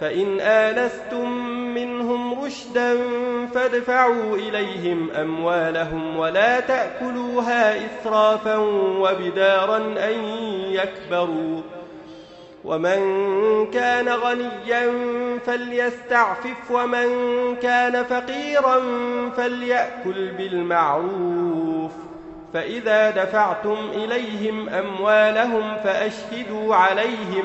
فإن آنستم منهم رشدا فادفعوا إليهم أموالهم ولا تأكلوها إسرافا وبدارا أن يكبروا ومن كان غنيا فليستعفف ومن كان فقيرا فليأكل بالمعروف فإذا دفعتم إليهم أموالهم فأشهدوا عليهم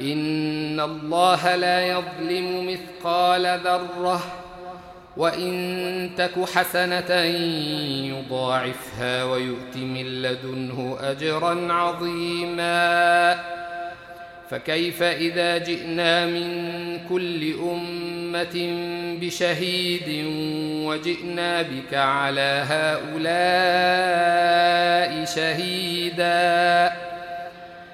إن الله لا يظلم مثقال ذرة وإن تك حسنة يضاعفها ويؤت من لدنه أجرا عظيما فكيف إذا جئنا من كل أمة بشهيد وجئنا بك على هؤلاء شهيداً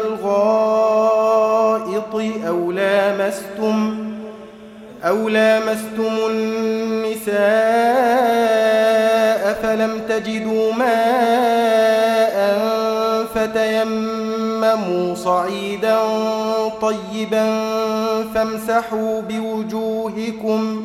الغائط أو لامستم أو لامستم النساء فلم تجدوا ماء فتيمموا صعيدا طيبا فامسحوا بوجوهكم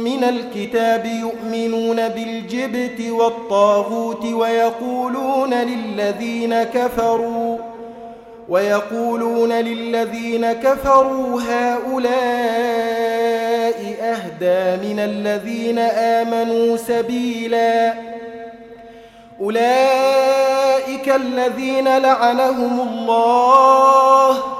من الكتاب يؤمنون بالجبت والطاغوت ويقولون للذين كفروا ويقولون للذين كفروا هؤلاء أهدى من الذين آمنوا سبيلا. أولئك الذين لعنهم الله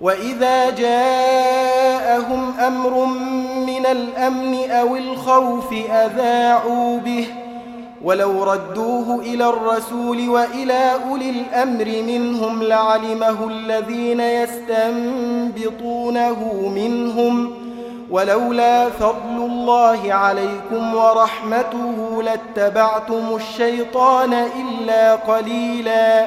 وإذا جاءهم أمر من الأمن أو الخوف أذاعوا به ولو ردوه إلى الرسول وإلى أولي الأمر منهم لعلمه الذين يستنبطونه منهم ولولا فضل الله عليكم ورحمته لاتبعتم الشيطان إلا قليلا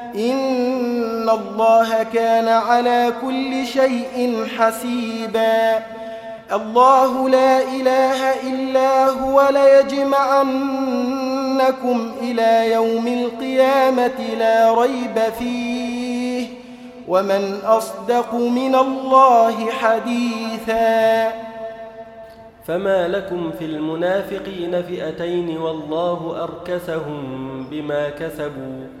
إن الله كان على كل شيء حسيبا. الله لا إله إلا هو ليجمعنكم إلى يوم القيامة لا ريب فيه. ومن أصدق من الله حديثا. فما لكم في المنافقين فئتين والله أركسهم بما كسبوا.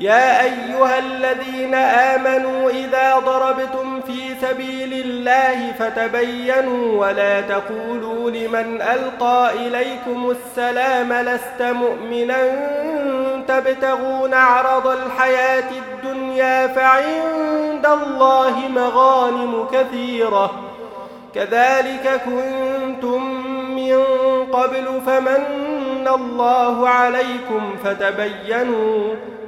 يا أيها الذين آمنوا إذا ضربتم في سبيل الله فتبينوا ولا تقولوا لمن ألقى إليكم السلام لست مؤمنا تبتغون عرض الحياة الدنيا فعند الله مغانم كثيرة كذلك كنتم من قبل فمن الله عليكم فتبينوا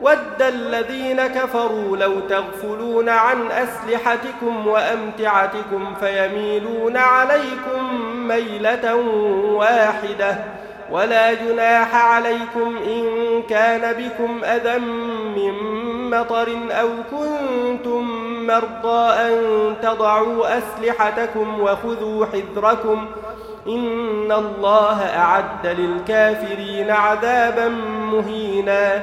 ود الذين كفروا لو تغفلون عن أسلحتكم وأمتعتكم فيميلون عليكم ميلة واحدة ولا جناح عليكم إن كان بكم أذى من مطر أو كنتم مرضى أن تضعوا أسلحتكم وخذوا حذركم إن الله أعد للكافرين عذابا مهينا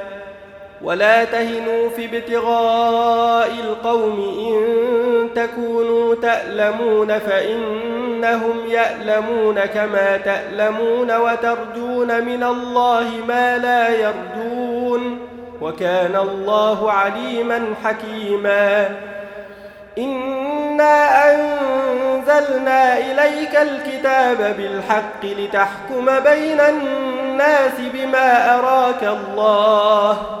ولا تهنوا في ابتغاء القوم إن تكونوا تألمون فإنهم يألمون كما تألمون وترجون من الله ما لا يرجون وكان الله عليما حكيما إنا أنزلنا إليك الكتاب بالحق لتحكم بين الناس بما أراك الله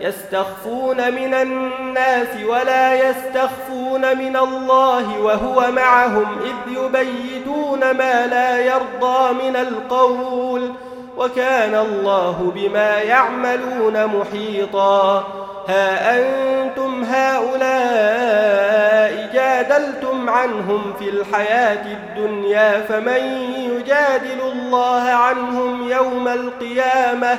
يستخفون من الناس ولا يستخفون من الله وهو معهم إذ يبيتون ما لا يرضى من القول وكان الله بما يعملون محيطا ها أنتم هؤلاء جادلتم عنهم في الحياة الدنيا فمن يجادل الله عنهم يوم القيامة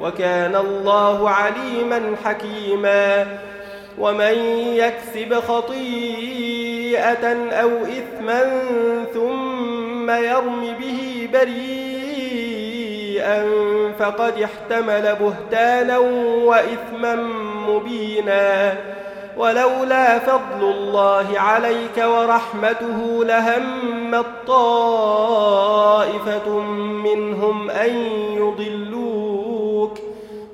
وكان الله عليما حكيما. ومن يكسب خطيئة أو إثما ثم يرم به بريئا فقد احتمل بهتانا وإثما مبينا. ولولا فضل الله عليك ورحمته لهمت طائفة منهم أن يضلوك.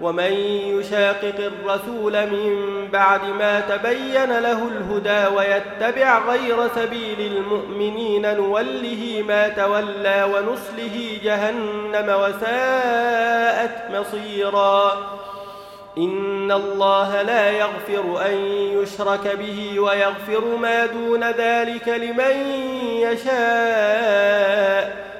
ومن يشاقق الرسول من بعد ما تبين له الهدى ويتبع غير سبيل المؤمنين نوله ما تولى ونصله جهنم وساءت مصيرا. إن الله لا يغفر أن يشرك به ويغفر ما دون ذلك لمن يشاء.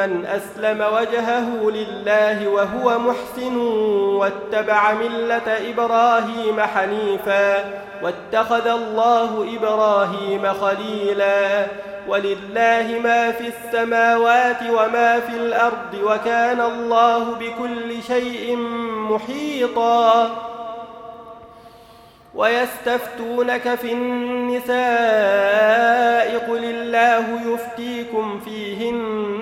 أسلم وجهه لله وهو محسن واتبع ملة إبراهيم حنيفا واتخذ الله إبراهيم خليلا ولله ما في السماوات وما في الأرض وكان الله بكل شيء محيطا ويستفتونك في النساء قل الله يفتيكم فيهن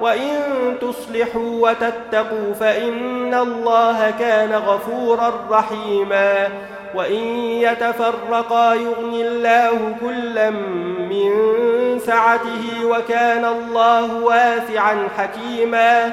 وإن تصلحوا وتتقوا فإن الله كان غفورا رحيما وإن يتفرقا يغني الله كلا من سعته وكان الله واسعا حكيما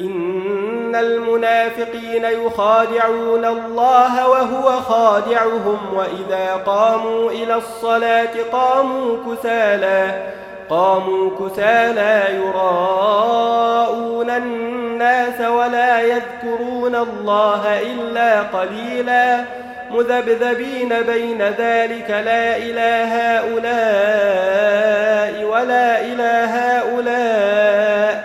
إن المنافقين يخادعون الله وهو خادعهم وإذا قاموا إلى الصلاة قاموا كسالا قاموا كسالا يراءون الناس ولا يذكرون الله إلا قليلاً. مذبذبين بين ذلك لا إلى هؤلاء ولا إلى هؤلاء.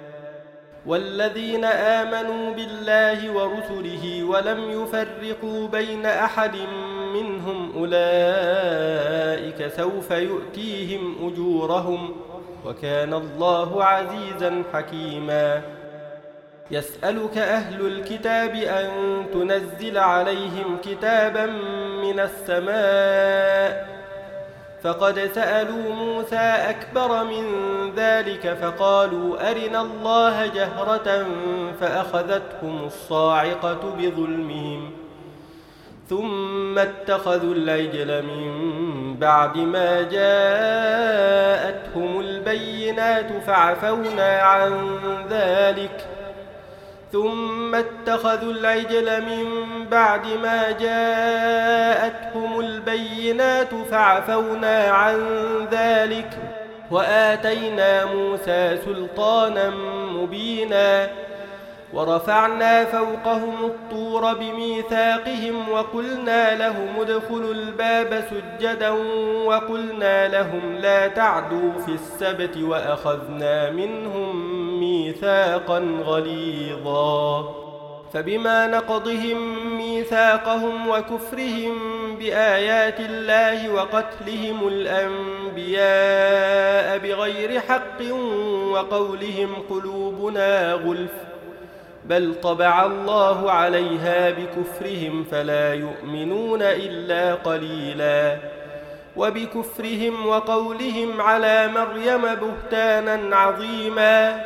والذين آمنوا بالله ورسله ولم يفرقوا بين أحد منهم أولئك سوف يؤتيهم أجورهم وكان الله عزيزا حكيما. يسألك أهل الكتاب أن تنزل عليهم كتابا من السماء فقد سألوا موسى أكبر من ذلك فقالوا أرنا الله جهرة فأخذتهم الصاعقة بظلمهم ثم اتخذوا العجل من بعد ما جاءتهم البينات فعفونا عن ذلك ثم اتخذوا العجل من بعد ما جاءتهم البينات فعفونا عن ذلك وآتينا موسى سلطانا مبينا ورفعنا فوقهم الطور بميثاقهم وقلنا لهم ادخلوا الباب سجدا وقلنا لهم لا تعدوا في السبت وأخذنا منهم ميثاقا غليظا. فبما نقضهم ميثاقهم وكفرهم بآيات الله وقتلهم الأنبياء بغير حق وقولهم قلوبنا غلف بل طبع الله عليها بكفرهم فلا يؤمنون إلا قليلا. وبكفرهم وقولهم على مريم بهتانا عظيما.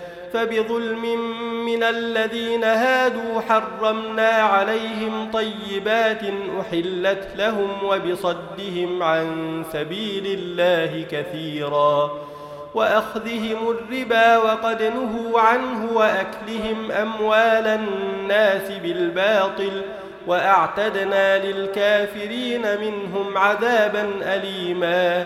فبظلم من الذين هادوا حرمنا عليهم طيبات أحلت لهم وبصدهم عن سبيل الله كثيرا وأخذهم الربا وقد نهوا عنه وأكلهم أموال الناس بالباطل وأعتدنا للكافرين منهم عذابا أليماً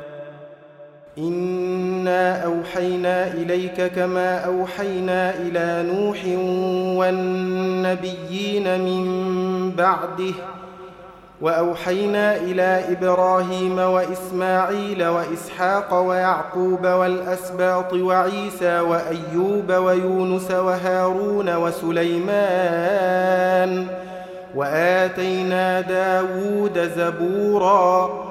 إنا أوحينا إليك كما أوحينا إلى نوح والنبيين من بعده وأوحينا إلى إبراهيم وإسماعيل وإسحاق ويعقوب والأسباط وعيسى وأيوب ويونس وهارون وسليمان وآتينا داود زبوراً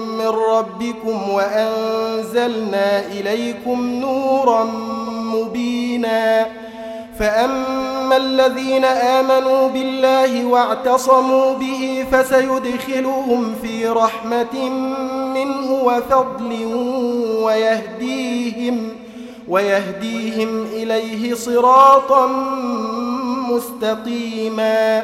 من ربكم وأنزلنا إليكم نورا مبينا. فأما الذين آمنوا بالله واعتصموا به فسيدخلهم في رحمة منه وفضل ويهديهم ويهديهم إليه صراطا مستقيما.